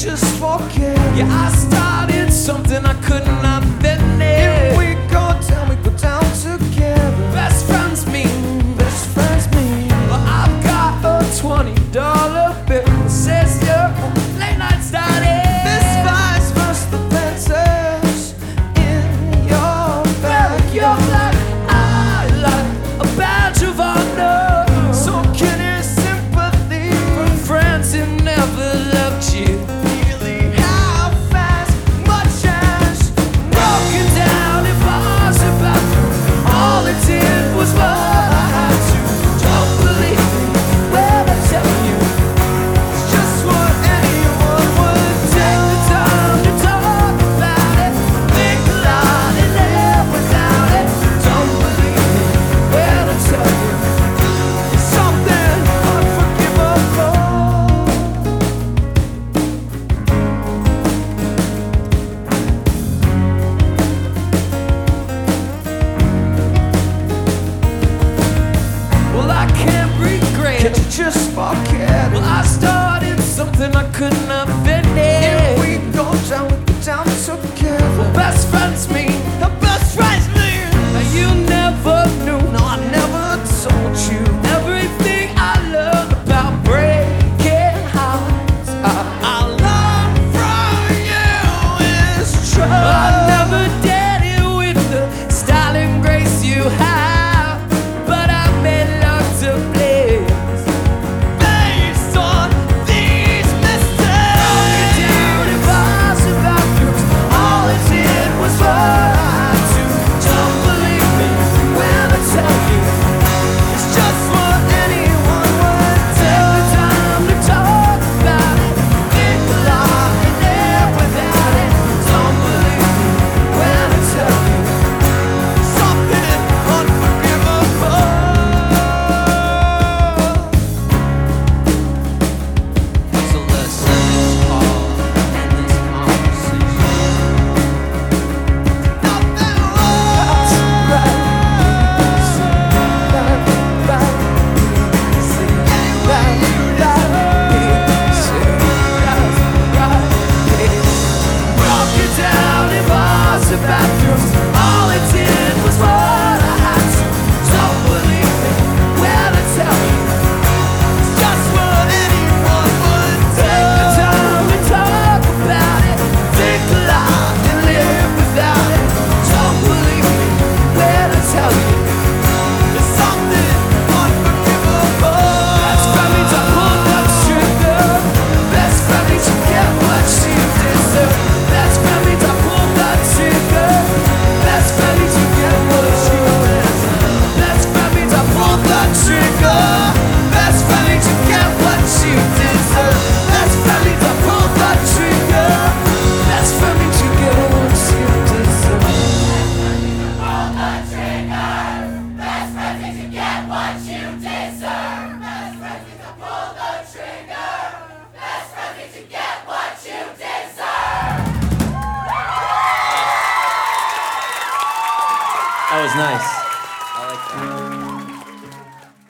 just forget. Yeah, I started something I couldn't. just forget. Well, I started something I could not. about was nice.